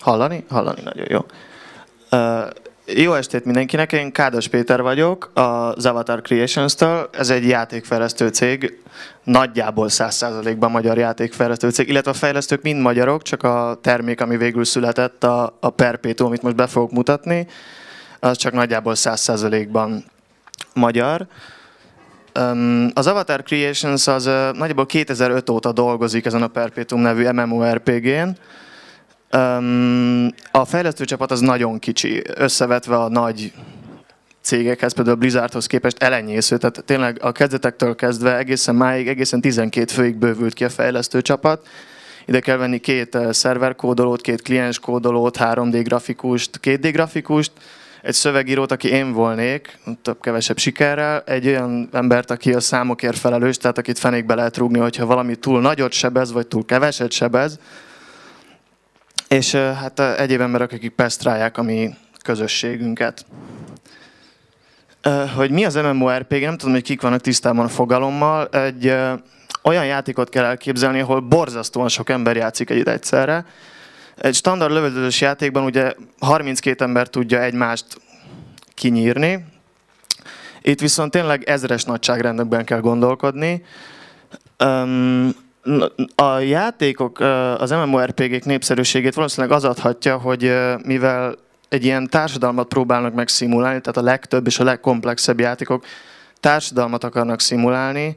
Hallani? Hallani, nagyon jó. Uh, jó estét mindenkinek, én Kádas Péter vagyok, az Avatar Creations-től. Ez egy játékfejlesztő cég, nagyjából 100%-ban magyar játékfejlesztő cég, illetve a fejlesztők mind magyarok, csak a termék, ami végül született, a, a Perpetuum, amit most be fogok mutatni, az csak nagyjából 100%-ban magyar. Az Avatar Creations az nagyjából 2005 óta dolgozik ezen a Perpetuum nevű MMORPG-n. A fejlesztő csapat az nagyon kicsi, összevetve a nagy cégekhez, például a Blizzardhoz képest elenyésző, tehát tényleg a kezdetektől kezdve egészen máig, egészen 12 főig bővült ki a fejlesztő csapat. Ide kell venni két szerverkódolót, két kliens kódolót, 3D grafikust, 2D grafikust, egy szövegírót, aki én volnék, több-kevesebb sikerrel, egy olyan embert, aki a számokért felelős, tehát akit fenékbe lehet rúgni, hogyha valami túl nagyot sebez, vagy túl keveset sebez, és hát egyéb emberek, akik pesztrálják a mi közösségünket. Hogy mi az MMORPG, nem tudom, hogy kik vannak tisztában a fogalommal, egy olyan játékot kell elképzelni, ahol borzasztóan sok ember játszik egy egyszerre, egy standard lövöldözős játékban ugye 32 ember tudja egymást kinyírni, itt viszont tényleg ezres nagyságrendekben kell gondolkodni. A játékok, az MMORPG-k népszerűségét valószínűleg az adhatja, hogy mivel egy ilyen társadalmat próbálnak meg szimulálni, tehát a legtöbb és a legkomplexebb játékok társadalmat akarnak szimulálni,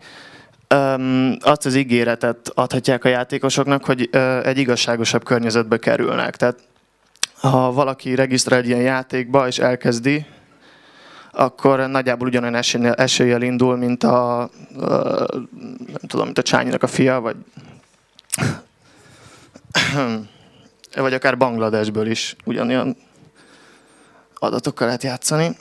um, azt az ígéretet adhatják a játékosoknak, hogy egy igazságosabb környezetbe kerülnek. Tehát ha valaki regisztrál egy ilyen játékba és elkezdi, akkor nagyjából ugyanolyan eséllyel, eséllyel indul, mint a, nem tudom, mint a Csányinak a fia, vagy vagy akár Bangladesből is ugyanolyan adatokkal lehet játszani.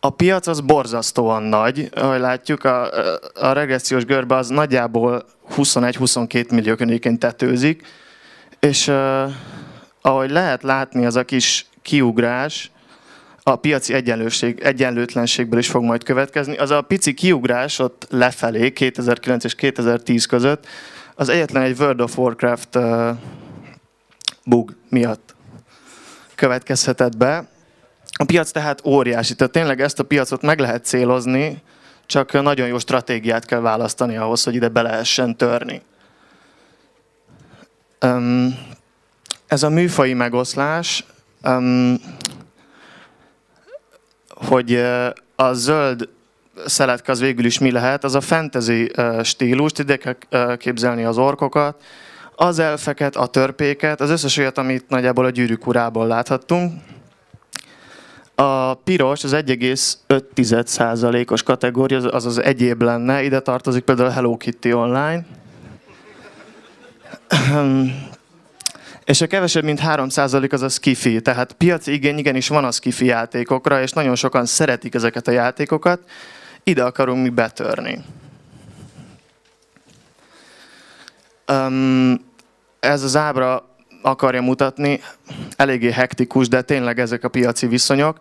A piac az borzasztóan nagy, ahogy látjuk, a, a regressziós görbe az nagyjából 21-22 millió környékén tetőzik, és uh, ahogy lehet látni, az a kis kiugrás a piaci egyenlőség, egyenlőtlenségből is fog majd következni. Az a pici kiugrás ott lefelé 2009 és 2010 között az egyetlen egy World of Warcraft uh, bug miatt következhetett be. A piac tehát óriási, tehát tényleg ezt a piacot meg lehet célozni, csak nagyon jó stratégiát kell választani ahhoz, hogy ide be lehessen törni. Um, ez a műfai megoszlás, um, hogy a zöld szeletka az végül is mi lehet, az a fantasy stílust, ide kell képzelni az orkokat, az elfeket, a törpéket, az összes olyat, amit nagyjából a gyűrűk urából láthattunk. A piros, az 1,5%-os kategória, az az egyéb lenne, ide tartozik például Hello Kitty Online. És a kevesebb, mint 3% az a skifi, tehát piaci igény igenis van a skifi játékokra, és nagyon sokan szeretik ezeket a játékokat. Ide akarunk mi betörni. Um, ez az ábra akarja mutatni, eléggé hektikus, de tényleg ezek a piaci viszonyok.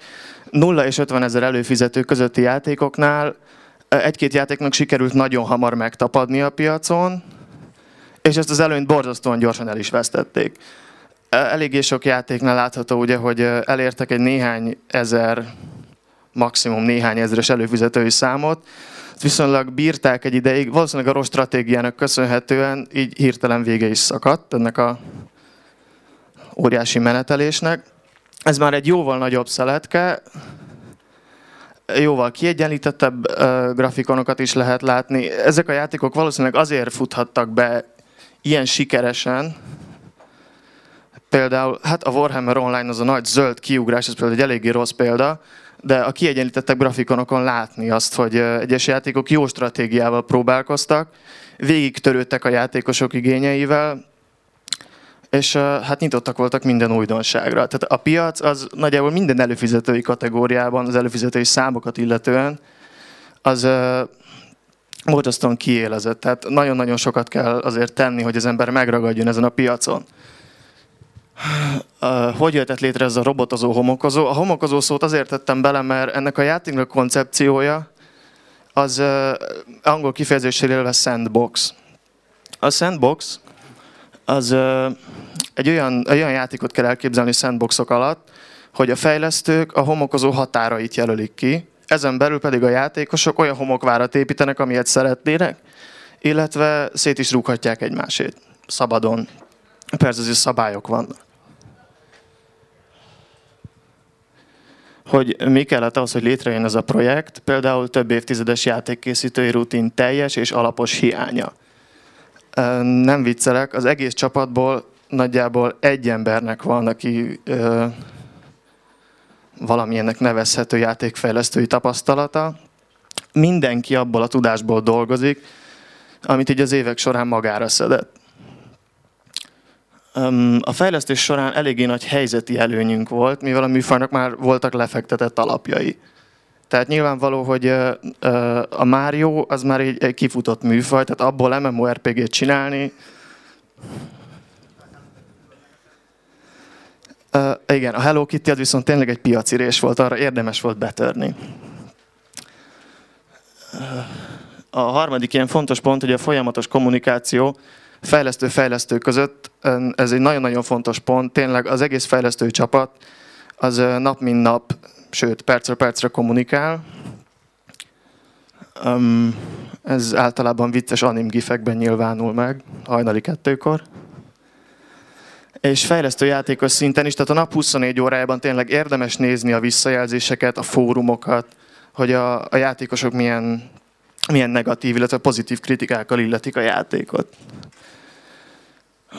0 és 50 ezer előfizető közötti játékoknál egy-két játéknak sikerült nagyon hamar megtapadni a piacon, és ezt az előnyt borzasztóan gyorsan el is vesztették. Eléggé sok játéknál látható, ugye, hogy elértek egy néhány ezer, maximum néhány ezeres előfizetői számot, viszonylag bírták egy ideig, valószínűleg a rossz stratégiának köszönhetően így hirtelen vége is szakadt ennek a óriási menetelésnek. Ez már egy jóval nagyobb szeletke, jóval kiegyenlítettebb grafikonokat is lehet látni. Ezek a játékok valószínűleg azért futhattak be ilyen sikeresen, például, hát a Warhammer Online az a nagy zöld kiugrás, ez például egy eléggé rossz példa, de a kiegyenlítettek grafikonokon látni azt, hogy egyes játékok jó stratégiával próbálkoztak, végig törődtek a játékosok igényeivel, és hát nyitottak voltak minden újdonságra. Tehát a piac az nagyjából minden előfizetői kategóriában, az előfizetői számokat illetően, az borzasztóan kiélezett. Tehát nagyon-nagyon sokat kell azért tenni, hogy az ember megragadjon ezen a piacon. Hogy jöhetett létre ez a robotozó, homokozó? A homokozó szót azért tettem bele, mert ennek a játéknak koncepciója az angol kifejezéssel élve sandbox. A sandbox az egy olyan, olyan játékot kell elképzelni sandboxok alatt, hogy a fejlesztők a homokozó határait jelölik ki, ezen belül pedig a játékosok olyan homokvárat építenek, amilyet szeretnének, illetve szét is rúghatják egymásét szabadon. Persze azért szabályok vannak. Hogy mi kellett ahhoz, hogy létrejön ez a projekt, például több évtizedes játékkészítői rutin teljes és alapos hiánya. Nem viccelek, az egész csapatból nagyjából egy embernek van, aki valamilyennek nevezhető játékfejlesztői tapasztalata. Mindenki abból a tudásból dolgozik, amit így az évek során magára szedett. A fejlesztés során eléggé nagy helyzeti előnyünk volt, mivel a műfajnak már voltak lefektetett alapjai. Tehát nyilvánvaló, hogy a Mario az már egy, egy kifutott műfaj, tehát abból MMORPG-t csinálni. Uh, igen, a Hello Kitty az viszont tényleg egy piacirés volt, arra érdemes volt betörni. A harmadik ilyen fontos pont, hogy a folyamatos kommunikáció fejlesztő-fejlesztő között, ez egy nagyon-nagyon fontos pont, tényleg az egész fejlesztői csapat az nap mint nap, sőt percre percre kommunikál. ez általában vicces anim gifekben nyilvánul meg, hajnali kettőkor. És fejlesztő játékos szinten is, tehát a nap 24 órájában tényleg érdemes nézni a visszajelzéseket, a fórumokat, hogy a, a játékosok milyen, milyen negatív, illetve pozitív kritikákkal illetik a játékot.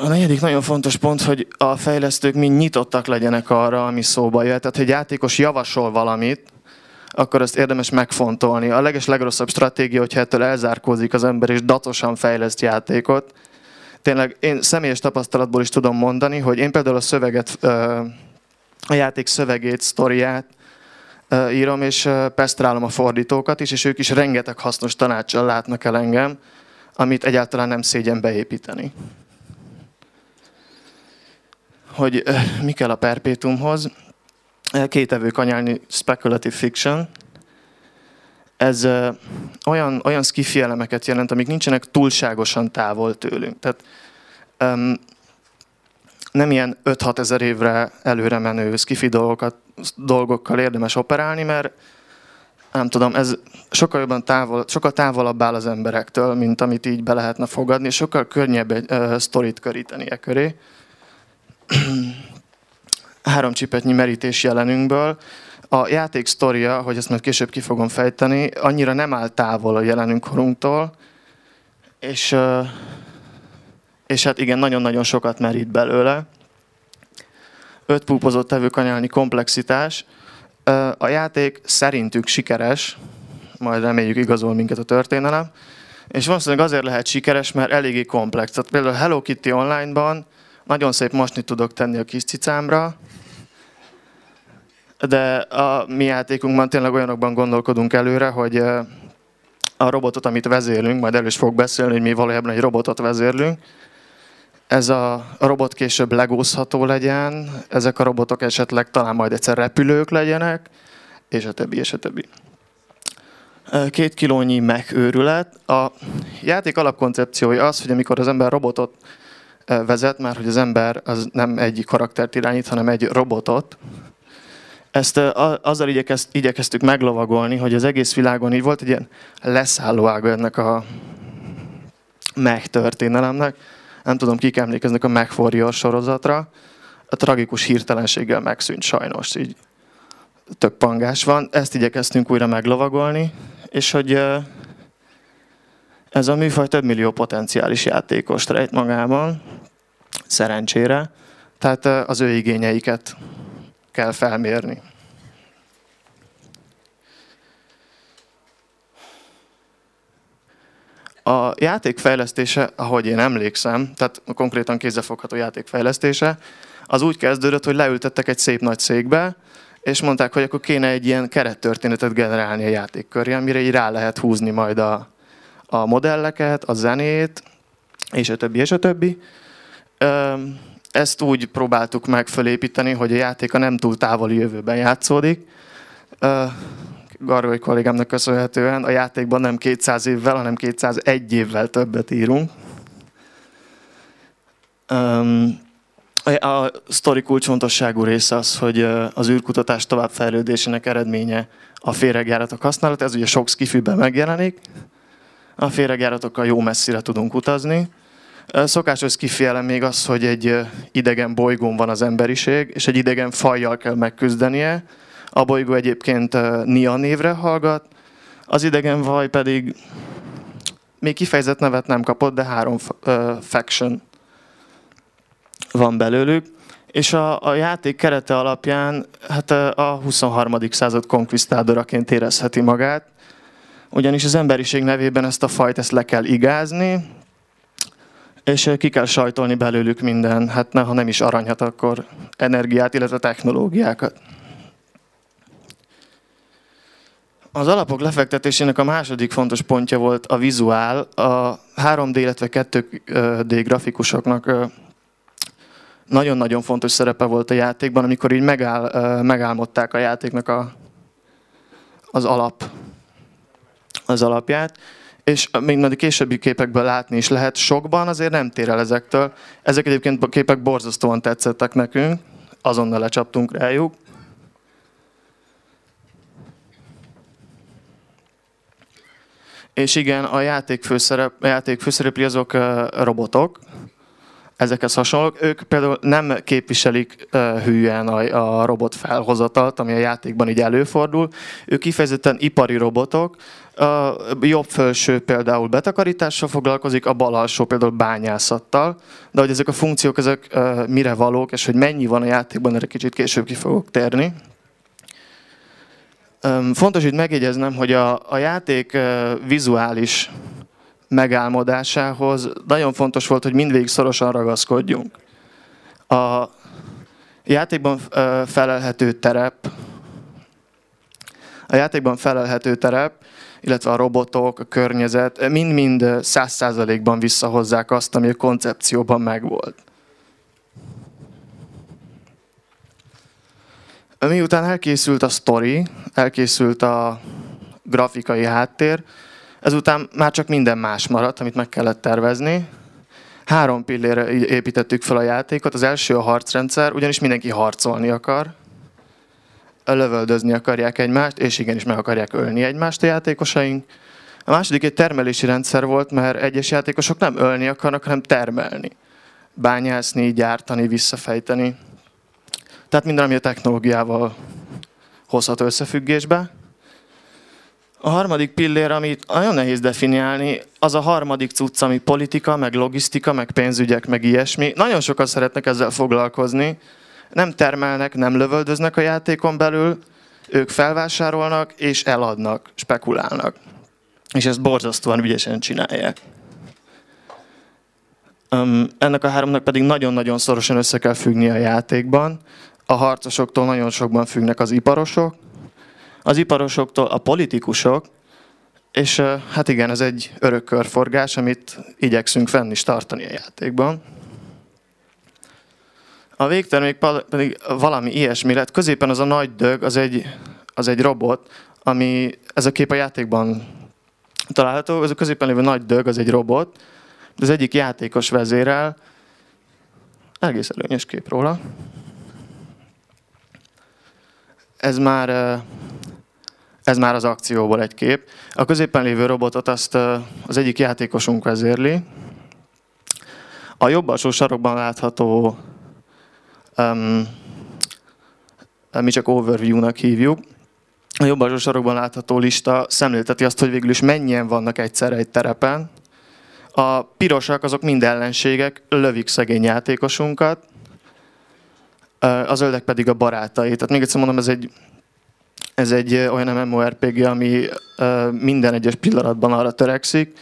A negyedik nagyon fontos pont, hogy a fejlesztők mind nyitottak legyenek arra, ami szóba jöhet. Tehát, hogy játékos javasol valamit, akkor azt érdemes megfontolni. A leges legrosszabb stratégia, hogyha ettől elzárkózik az ember és datosan fejleszt játékot. Tényleg én személyes tapasztalatból is tudom mondani, hogy én például a szöveget, a játék szövegét, sztoriát írom, és pesztrálom a fordítókat is, és ők is rengeteg hasznos tanácssal látnak el engem, amit egyáltalán nem szégyen beépíteni hogy mi kell a perpétumhoz. Két evő kanyálni speculative fiction. Ez olyan, olyan skifi elemeket jelent, amik nincsenek túlságosan távol tőlünk. Tehát um, nem ilyen 5-6 ezer évre előre menő skifi dolgokat, dolgokkal érdemes operálni, mert nem tudom, ez sokkal jobban távol, sokkal távolabb áll az emberektől, mint amit így be lehetne fogadni, és sokkal könnyebb egy uh, sztorit köríteni e köré három csipetnyi merítés jelenünkből. A játék sztoria, hogy ezt majd később ki fogom fejteni, annyira nem áll távol a jelenünk korunktól, és, és hát igen, nagyon-nagyon sokat merít belőle. Öt púpozott tevőkanyálni komplexitás. A játék szerintük sikeres, majd reméljük igazol minket a történelem, és valószínűleg azért lehet sikeres, mert eléggé komplex. Tehát például Hello Kitty Online-ban nagyon szép mosni tudok tenni a kis cicámra, de a mi játékunkban tényleg olyanokban gondolkodunk előre, hogy a robotot, amit vezérlünk, majd el is fog beszélni, hogy mi valójában egy robotot vezérlünk, ez a robot később legózható legyen, ezek a robotok esetleg talán majd egyszer repülők legyenek, és a többi, és a többi. Két kilónyi megőrület. A játék alapkoncepciója az, hogy amikor az ember robotot vezet, már hogy az ember az nem egy karaktert irányít, hanem egy robotot. Ezt azzal igyekezt, igyekeztük meglovagolni, hogy az egész világon így volt egy ilyen leszállóága ennek a megtörténelemnek. Nem tudom, kik emlékeznek a Meg sorozatra. A tragikus hirtelenséggel megszűnt sajnos, így tök pangás van. Ezt igyekeztünk újra meglovagolni, és hogy ez a műfaj több millió potenciális játékos rejt magában, szerencsére, tehát az ő igényeiket kell felmérni. A játék fejlesztése, ahogy én emlékszem, tehát konkrétan kézzelfogható játék fejlesztése, az úgy kezdődött, hogy leültettek egy szép nagy székbe, és mondták, hogy akkor kéne egy ilyen kerettörténetet generálni a játék köré, amire így rá lehet húzni majd a, a modelleket, a zenét, és a többi, és a többi. Ezt úgy próbáltuk meg fölépíteni, hogy a játék a nem túl távoli jövőben játszódik. Gargoly kollégámnak köszönhetően a játékban nem 200 évvel, hanem 201 évvel többet írunk. A sztori kulcsfontosságú része az, hogy az űrkutatás továbbfejlődésének eredménye a féregjáratok használat. Ez ugye sok skifiben megjelenik. A féregjáratokkal jó messzire tudunk utazni. Szokásos skifi elem még az, hogy egy idegen bolygón van az emberiség, és egy idegen fajjal kell megküzdenie. A bolygó egyébként Nia névre hallgat, az idegen vaj pedig még kifejezett nevet nem kapott, de három faction van belőlük, és a, a játék kerete alapján hát a 23. század konkvisztádoraként érezheti magát, ugyanis az emberiség nevében ezt a fajt ezt le kell igázni, és ki kell sajtolni belőlük minden, hát ha nem is aranyat, akkor energiát, illetve technológiákat. Az alapok lefektetésének a második fontos pontja volt a vizuál. A 3D, illetve 2D grafikusoknak nagyon-nagyon fontos szerepe volt a játékban, amikor így megáll, megálmodták a játéknak a, az alap, az alapját, és még majd a későbbi képekben látni is lehet, sokban azért nem tér el ezektől. Ezek egyébként a képek borzasztóan tetszettek nekünk, azonnal lecsaptunk rájuk. És igen, a játék, főszerep, a játék főszereplői azok robotok, ezekhez hasonlók. Ők például nem képviselik uh, hülyen a, a robot felhozatalt, ami a játékban így előfordul. Ők kifejezetten ipari robotok. A jobb felső például betakarítással foglalkozik, a bal alsó például bányászattal. De hogy ezek a funkciók, ezek mire valók, és hogy mennyi van a játékban, erre kicsit később ki fogok térni. Um, fontos itt megjegyeznem, hogy a, a játék vizuális megálmodásához nagyon fontos volt, hogy mindvégig szorosan ragaszkodjunk. A játékban felelhető terep, a játékban felelhető terep, illetve a robotok, a környezet mind-mind száz százalékban visszahozzák azt, ami a koncepcióban megvolt. Miután elkészült a story, elkészült a grafikai háttér, Ezután már csak minden más maradt, amit meg kellett tervezni. Három pillére építettük fel a játékot. Az első a harcrendszer, ugyanis mindenki harcolni akar. Lövöldözni akarják egymást, és igenis meg akarják ölni egymást a játékosaink. A második egy termelési rendszer volt, mert egyes játékosok nem ölni akarnak, hanem termelni. Bányászni, gyártani, visszafejteni. Tehát minden, ami a technológiával hozható összefüggésbe. A harmadik pillér, amit nagyon nehéz definiálni, az a harmadik cucc, ami politika, meg logisztika, meg pénzügyek, meg ilyesmi. Nagyon sokan szeretnek ezzel foglalkozni. Nem termelnek, nem lövöldöznek a játékon belül, ők felvásárolnak és eladnak, spekulálnak. És ezt borzasztóan ügyesen csinálják. ennek a háromnak pedig nagyon-nagyon szorosan össze kell függni a játékban. A harcosoktól nagyon sokban függnek az iparosok, az iparosoktól a politikusok, és hát igen, ez egy örök körforgás, amit igyekszünk fenn is tartani a játékban. A végtermék pedig valami ilyesmi lett. Középen az a nagy dög, az egy, az egy robot, ami, ez a kép a játékban található, ez a középen lévő nagy dög, az egy robot, de az egyik játékos vezérel, egész előnyös kép róla. Ez már ez már az akcióból egy kép. A középen lévő robotot azt az egyik játékosunk vezérli. A jobb alsó sarokban látható, um, mi csak overview-nak hívjuk, a jobb alsó sarokban látható lista szemlélteti azt, hogy végül is mennyien vannak egyszerre egy terepen. A pirosak azok mind ellenségek, lövik szegény játékosunkat, a zöldek pedig a barátai. Tehát még egyszer mondom, ez egy ez egy olyan MMORPG, ami minden egyes pillanatban arra törekszik,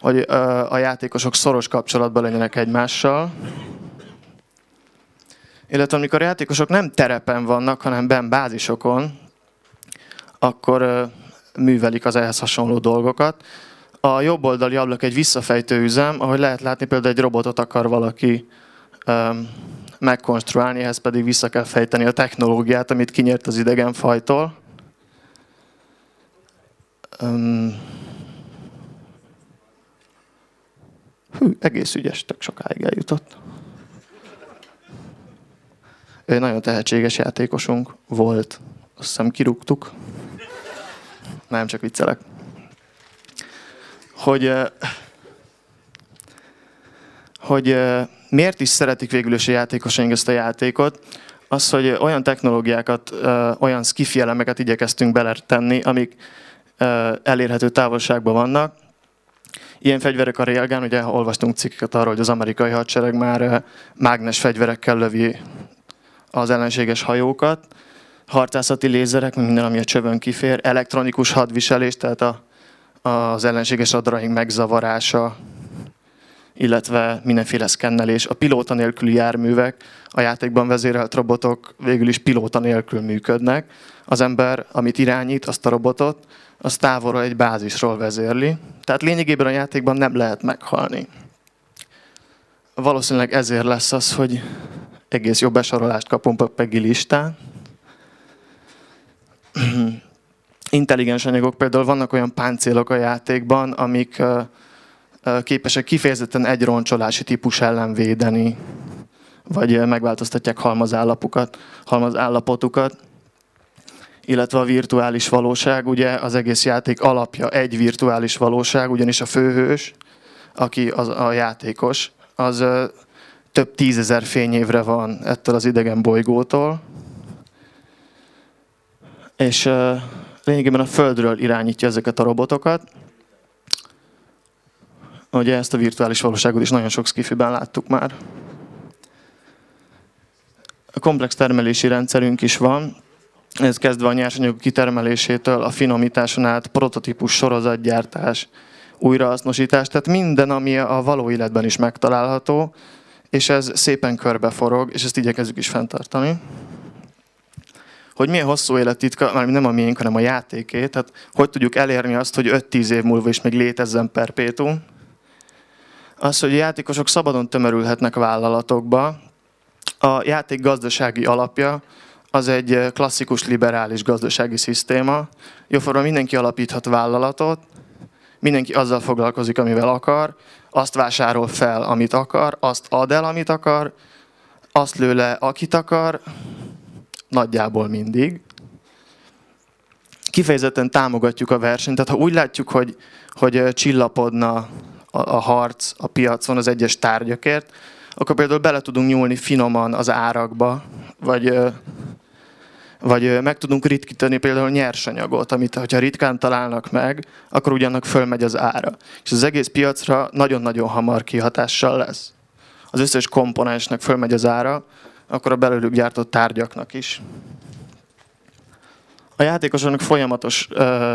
hogy a játékosok szoros kapcsolatban legyenek egymással. Illetve amikor a játékosok nem terepen vannak, hanem ben bázisokon, akkor művelik az ehhez hasonló dolgokat. A jobb oldali ablak egy visszafejtő üzem, ahogy lehet látni, például egy robotot akar valaki megkonstruálni, ehhez pedig vissza kell fejteni a technológiát, amit kinyert az idegen fajtól. Um, hű, egész ügyes, tök sokáig eljutott. ő nagyon tehetséges játékosunk volt. Azt hiszem kirúgtuk. Nem, csak viccelek. Hogy, hogy miért is szeretik végül is a játékosaink ezt a játékot? Az, hogy olyan technológiákat, olyan skifi elemeket igyekeztünk beletenni, amik elérhető távolságban vannak. Ilyen fegyverek a Railgun, ugye olvastunk cikkeket arról, hogy az amerikai hadsereg már mágnes fegyverekkel lövi az ellenséges hajókat, harcászati lézerek, minden, ami a csövön kifér, elektronikus hadviselés, tehát a, az ellenséges adraink megzavarása, illetve mindenféle szkennelés. A pilóta nélküli járművek, a játékban vezérelt robotok végül is pilóta nélkül működnek. Az ember, amit irányít, azt a robotot, az távolról egy bázisról vezérli. Tehát lényegében a játékban nem lehet meghalni. Valószínűleg ezért lesz az, hogy egész jó besorolást kapunk a PEGI listán. Intelligens anyagok, például vannak olyan páncélok a játékban, amik képesek kifejezetten egy roncsolási típus ellen védeni, vagy megváltoztatják halmazállapotukat, halmazállapotukat illetve a virtuális valóság, ugye az egész játék alapja egy virtuális valóság, ugyanis a főhős, aki az, a játékos, az több tízezer fényévre van ettől az idegen bolygótól, és lényegében a Földről irányítja ezeket a robotokat. Ugye ezt a virtuális valóságot is nagyon sok skifiben láttuk már. A komplex termelési rendszerünk is van, ez kezdve a nyersanyagok kitermelésétől, a finomításon át, prototípus sorozatgyártás, újrahasznosítás, tehát minden, ami a való életben is megtalálható, és ez szépen körbeforog, és ezt igyekezzük is fenntartani. Hogy milyen hosszú élettitka, már nem a miénk, hanem a játéké, tehát hogy tudjuk elérni azt, hogy 5-10 év múlva is még létezzen perpétum. Az, hogy a játékosok szabadon tömörülhetnek vállalatokba, a játék gazdasági alapja, az egy klasszikus liberális gazdasági szisztéma. Jóforma mindenki alapíthat vállalatot, mindenki azzal foglalkozik, amivel akar, azt vásárol fel, amit akar, azt ad el, amit akar, azt lő le, akit akar, nagyjából mindig. Kifejezetten támogatjuk a versenyt, tehát ha úgy látjuk, hogy, hogy csillapodna a, a harc a piacon az egyes tárgyakért, akkor például bele tudunk nyúlni finoman az árakba, vagy vagy meg tudunk ritkítani például nyersanyagot, amit ha ritkán találnak meg, akkor ugyanak fölmegy az ára. És az egész piacra nagyon-nagyon hamar kihatással lesz. Az összes komponensnek fölmegy az ára, akkor a belőlük gyártott tárgyaknak is. A játékosoknak folyamatos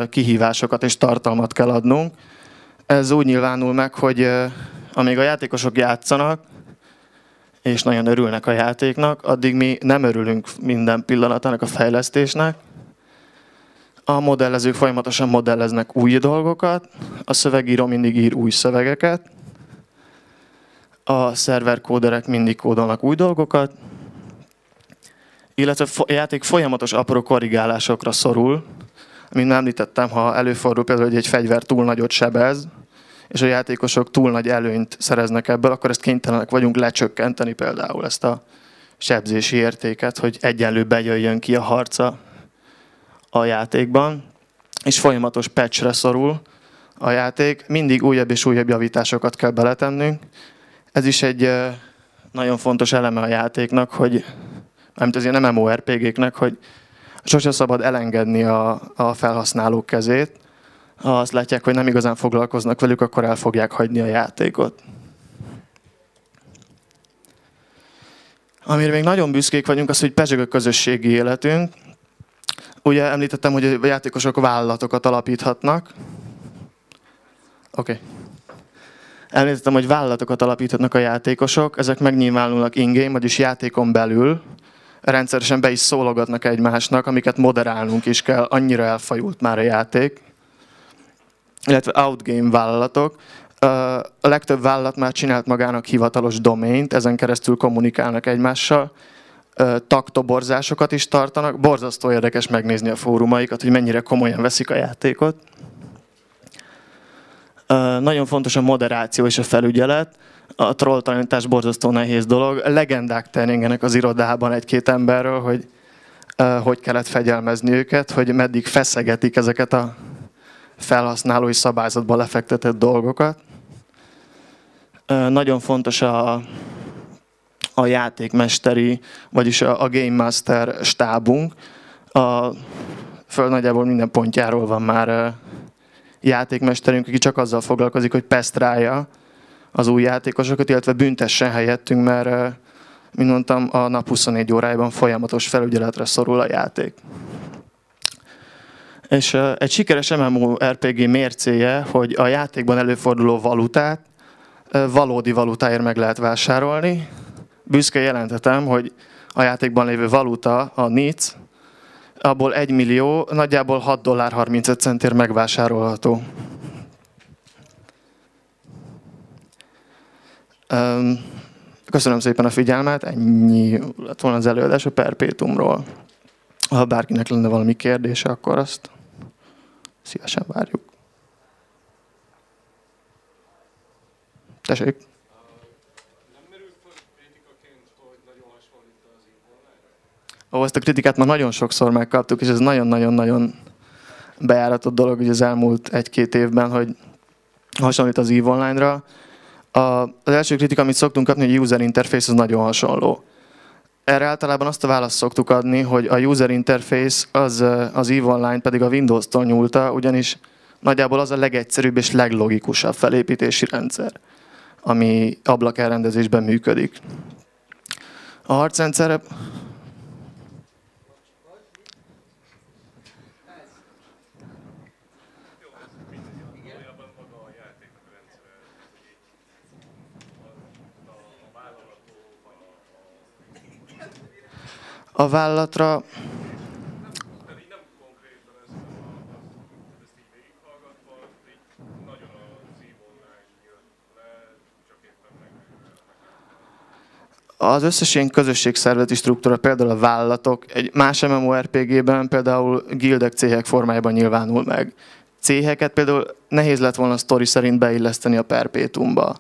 kihívásokat és tartalmat kell adnunk. Ez úgy nyilvánul meg, hogy amíg a játékosok játszanak, és nagyon örülnek a játéknak, addig mi nem örülünk minden pillanatának a fejlesztésnek. A modellezők folyamatosan modelleznek új dolgokat, a szövegíró mindig ír új szövegeket, a szerverkóderek mindig kódolnak új dolgokat, illetve a játék folyamatos apró korrigálásokra szorul. Mint említettem, ha előfordul például, hogy egy fegyver túl nagyot sebez, és a játékosok túl nagy előnyt szereznek ebből, akkor ezt kénytelenek vagyunk lecsökkenteni például ezt a sebzési értéket, hogy egyenlő bejöjjön ki a harca a játékban, és folyamatos patchre szorul a játék, mindig újabb és újabb javításokat kell beletennünk. Ez is egy nagyon fontos eleme a játéknak, hogy nem az ilyen MMORPG-knek, hogy sose szabad elengedni a, a felhasználók kezét, ha azt látják, hogy nem igazán foglalkoznak velük, akkor el fogják hagyni a játékot. Amire még nagyon büszkék vagyunk, az, hogy pezsög a közösségi életünk. Ugye említettem, hogy a játékosok vállalatokat alapíthatnak. Oké. Okay. Említettem, hogy vállalatokat alapíthatnak a játékosok, ezek megnyilvánulnak in-game, vagyis játékon belül, rendszeresen be is szólogatnak egymásnak, amiket moderálnunk is kell, annyira elfajult már a játék illetve outgame vállalatok. A legtöbb vállalat már csinált magának hivatalos domaint, ezen keresztül kommunikálnak egymással. Taktoborzásokat is tartanak. Borzasztó érdekes megnézni a fórumaikat, hogy mennyire komolyan veszik a játékot. Nagyon fontos a moderáció és a felügyelet. a trolltalanítás borzasztó nehéz dolog. Legendák terjengenek az irodában egy-két emberről, hogy hogy kellett fegyelmezni őket, hogy meddig feszegetik ezeket a felhasználói szabályzatba lefektetett dolgokat. Nagyon fontos a, a játékmesteri, vagyis a, Game Master stábunk. A föld nagyjából minden pontjáról van már játékmesterünk, aki csak azzal foglalkozik, hogy pesztrálja az új játékosokat, illetve büntessen helyettünk, mert, mint mondtam, a nap 24 órájában folyamatos felügyeletre szorul a játék. És egy sikeres MMORPG mércéje, hogy a játékban előforduló valutát valódi valutáért meg lehet vásárolni. Büszke jelentetem, hogy a játékban lévő valuta, a NIC, abból 1 millió, nagyjából 6 dollár 35 centért megvásárolható. Köszönöm szépen a figyelmet, ennyi lett volna az előadás a Perpétumról. Ha bárkinek lenne valami kérdése, akkor azt szívesen várjuk. Tessék! Ó, ezt a kritikát már nagyon sokszor megkaptuk, és ez nagyon-nagyon-nagyon bejáratott dolog hogy az elmúlt egy-két évben, hogy hasonlít az EVE Online-ra. Az első kritika, amit szoktunk kapni, hogy user interface az nagyon hasonló. Erre általában azt a választ szoktuk adni, hogy a user interface az, az EVE Online pedig a Windows-tól nyúlta, ugyanis nagyjából az a legegyszerűbb és leglogikusabb felépítési rendszer, ami ablak elrendezésben működik. A harcrendszer a vállalatra. Az összes ilyen közösségszervezeti struktúra, például a vállalatok, egy más MMORPG-ben például gildek céhek formájában nyilvánul meg. Céheket például nehéz lett volna a sztori szerint beilleszteni a perpétumba.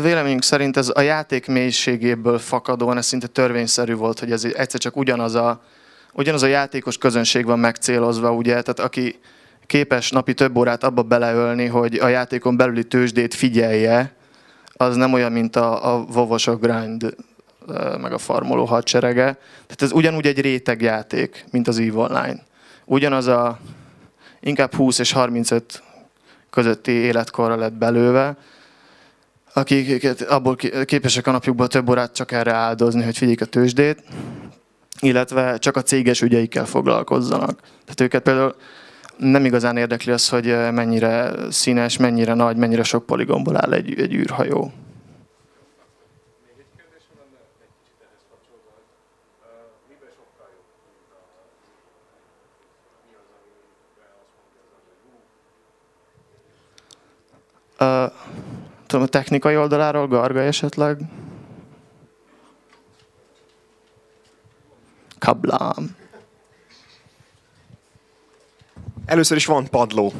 Véleményünk szerint ez a játék mélységéből fakadóan ez szinte törvényszerű volt, hogy ez egyszer csak ugyanaz a, ugyanaz a játékos közönség van megcélozva, ugye, tehát aki képes napi több órát abba beleölni, hogy a játékon belüli tőzsdét figyelje, az nem olyan, mint a, a vovosok grind meg a farmoló hadserege. Tehát ez ugyanúgy egy rétegjáték, mint az EVE Online. Ugyanaz a inkább 20 és 35 közötti életkorra lett belőve, akik abból képesek a napjukban több órát csak erre áldozni, hogy figyeljék a tőzsdét, illetve csak a céges ügyeikkel foglalkozzanak. Tehát őket például nem igazán érdekli az, hogy mennyire színes, mennyire nagy, mennyire sok poligomból áll egy, egy űrhajó. Technikai oldaláról, Garga esetleg? Kablám. Először is van padló.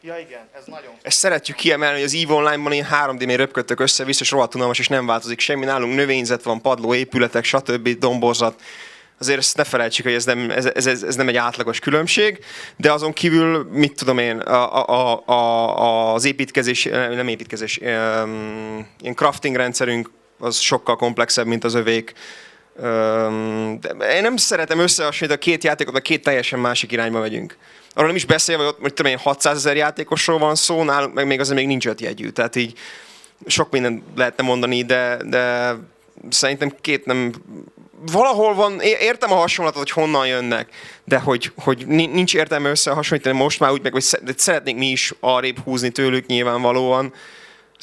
Ja igen, ez nagyon. Ezt szeretjük kiemelni, hogy az EVE Online-ban ilyen 3D-nél röpködtök össze-vissza, és rohadt unalmas, és nem változik semmi. Nálunk növényzet van, padló, épületek, stb. domborzat azért ezt ne felejtsük, hogy ez nem, ez, ez, ez nem egy átlagos különbség, de azon kívül, mit tudom én, a, a, a, az építkezés, nem építkezés, ilyen crafting rendszerünk az sokkal komplexebb, mint az övék. De én nem szeretem összehasonlítani a két játékot, mert két teljesen másik irányba megyünk. Arról nem is beszélve, hogy ott, tudom én, 600 ezer játékosról van szó, nálunk meg még azért még nincs öt jegyű. Tehát így sok mindent lehetne mondani, de, de szerintem két nem valahol van, értem a hasonlatot, hogy honnan jönnek, de hogy, hogy nincs értelme összehasonlítani most már úgy meg, hogy szeretnénk mi is arrébb húzni tőlük nyilvánvalóan.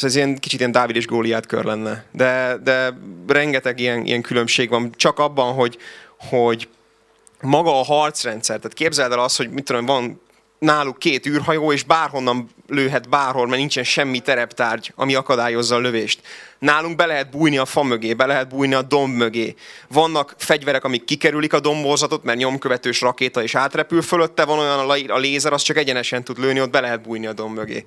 Ez ilyen kicsit ilyen Dávid és Góliát kör lenne. De, de rengeteg ilyen, ilyen különbség van. Csak abban, hogy, hogy maga a harcrendszer, tehát képzeld el azt, hogy mit tudom, van náluk két űrhajó, és bárhonnan lőhet bárhol, mert nincsen semmi tereptárgy, ami akadályozza a lövést. Nálunk be lehet bújni a fa mögé, be lehet bújni a domb mögé. Vannak fegyverek, amik kikerülik a domborzatot, mert nyomkövetős rakéta is átrepül fölötte, van olyan a lézer, az csak egyenesen tud lőni, ott be lehet bújni a domb mögé.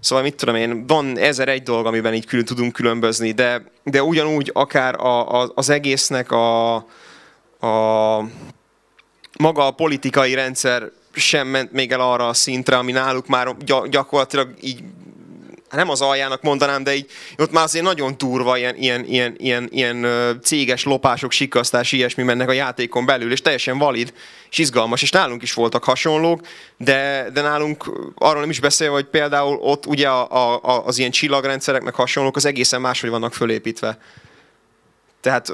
Szóval mit tudom én, van ezer egy dolog, amiben így külön tudunk különbözni, de, de ugyanúgy akár a, a, az egésznek a, a maga a politikai rendszer sem ment még el arra a szintre, ami náluk már gyakorlatilag így nem az aljának mondanám, de így ott már azért nagyon turva ilyen, ilyen, ilyen, ilyen, ilyen céges lopások, sikasztás, ilyesmi mennek a játékon belül, és teljesen valid, és izgalmas, és nálunk is voltak hasonlók, de, de nálunk arról nem is beszélve, hogy például ott ugye a, a, az ilyen csillagrendszereknek hasonlók, az egészen máshogy vannak fölépítve. Tehát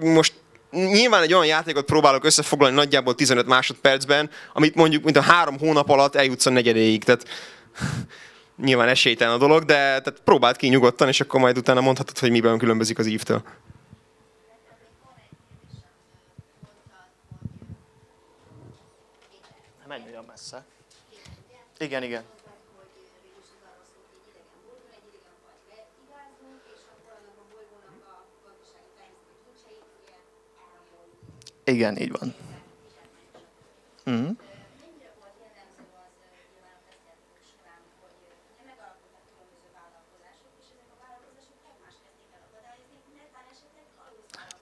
most nyilván egy olyan játékot próbálok összefoglalni nagyjából 15 másodpercben, amit mondjuk mint a három hónap alatt eljutsz a negyedéig. Tehát nyilván esélytelen a dolog, de tehát próbáld ki nyugodtan, és akkor majd utána mondhatod, hogy miben különbözik az ívtől. Menj olyan messze. Igen, igen. Igen, így van. Mm.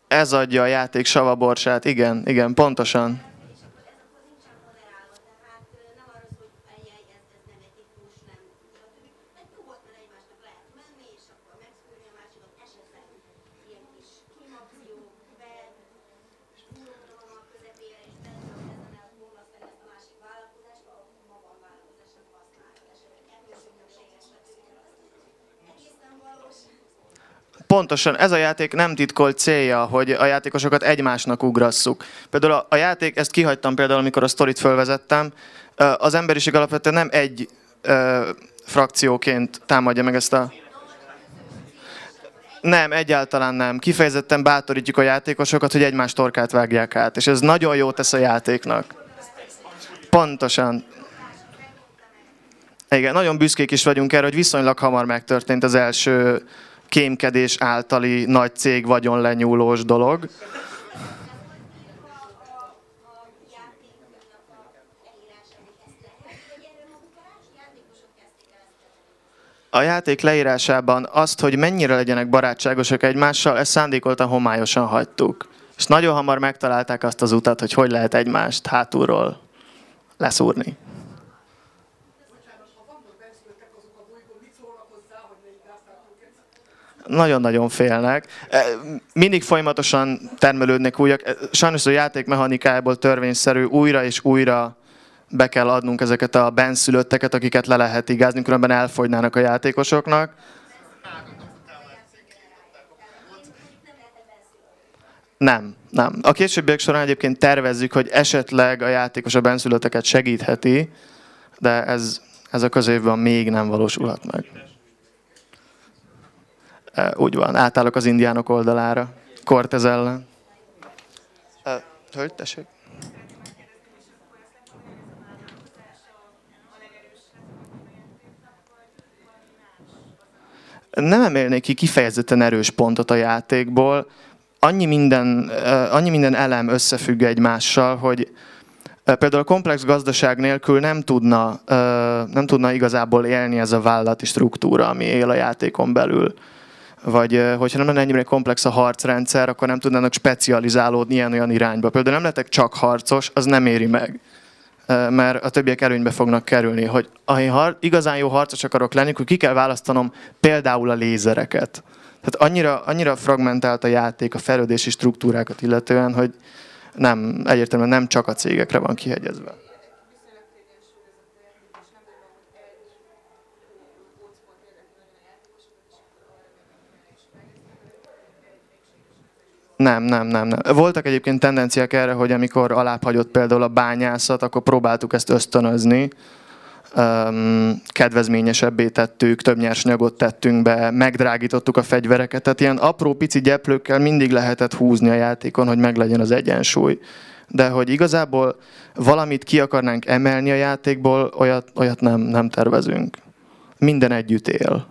Ez adja a játék savaborsát, igen, igen, pontosan. Pontosan, ez a játék nem titkolt célja, hogy a játékosokat egymásnak ugrasszuk. Például a, a játék, ezt kihagytam például, amikor a sztorit fölvezettem, az emberiség alapvetően nem egy ö, frakcióként támadja meg ezt a... Nem, egyáltalán nem. Kifejezetten bátorítjuk a játékosokat, hogy egymás torkát vágják át, és ez nagyon jó tesz a játéknak. Pontosan. Igen, nagyon büszkék is vagyunk erre, hogy viszonylag hamar megtörtént az első kémkedés általi nagy cég vagyon lenyúlós dolog. A játék leírásában azt, hogy mennyire legyenek barátságosak egymással, ezt szándékoltan homályosan hagytuk. És nagyon hamar megtalálták azt az utat, hogy hogy lehet egymást hátulról leszúrni. Nagyon-nagyon félnek. E, mindig folyamatosan termelődnek újak. E, sajnos a játék mechanikájából törvényszerű újra és újra be kell adnunk ezeket a benszülötteket, akiket le lehet igázni, különben elfogynának a játékosoknak. Nem, nem. A későbbiek során egyébként tervezzük, hogy esetleg a játékos a benszülötteket segítheti, de ez, ez a közévben még nem valósulhat meg. Úgy van, átállok az indiánok oldalára. Cortez ellen. Hölgy, tessék. Nem emelnék ki kifejezetten erős pontot a játékból. Annyi minden, annyi minden elem összefügg egymással, hogy például a komplex gazdaság nélkül nem tudna, nem tudna igazából élni ez a vállalati struktúra, ami él a játékon belül vagy hogyha nem lenne ennyire komplex a harcrendszer, akkor nem tudnának specializálódni ilyen-olyan irányba. Például nem lehetek csak harcos, az nem éri meg mert a többiek előnybe fognak kerülni. Hogy ha igazán jó harcos akarok lenni, akkor ki kell választanom például a lézereket. Tehát annyira, annyira fragmentált a játék a fejlődési struktúrákat illetően, hogy nem, egyértelműen nem csak a cégekre van kihegyezve. Nem, nem, nem, nem. Voltak egyébként tendenciák erre, hogy amikor alábbhagyott például a bányászat, akkor próbáltuk ezt ösztönözni, kedvezményesebbé tettük, több nyersanyagot tettünk be, megdrágítottuk a fegyvereket, tehát ilyen apró pici gyeplőkkel mindig lehetett húzni a játékon, hogy meglegyen az egyensúly. de hogy igazából valamit ki akarnánk emelni a játékból, olyat, olyat nem, nem tervezünk. Minden együtt él.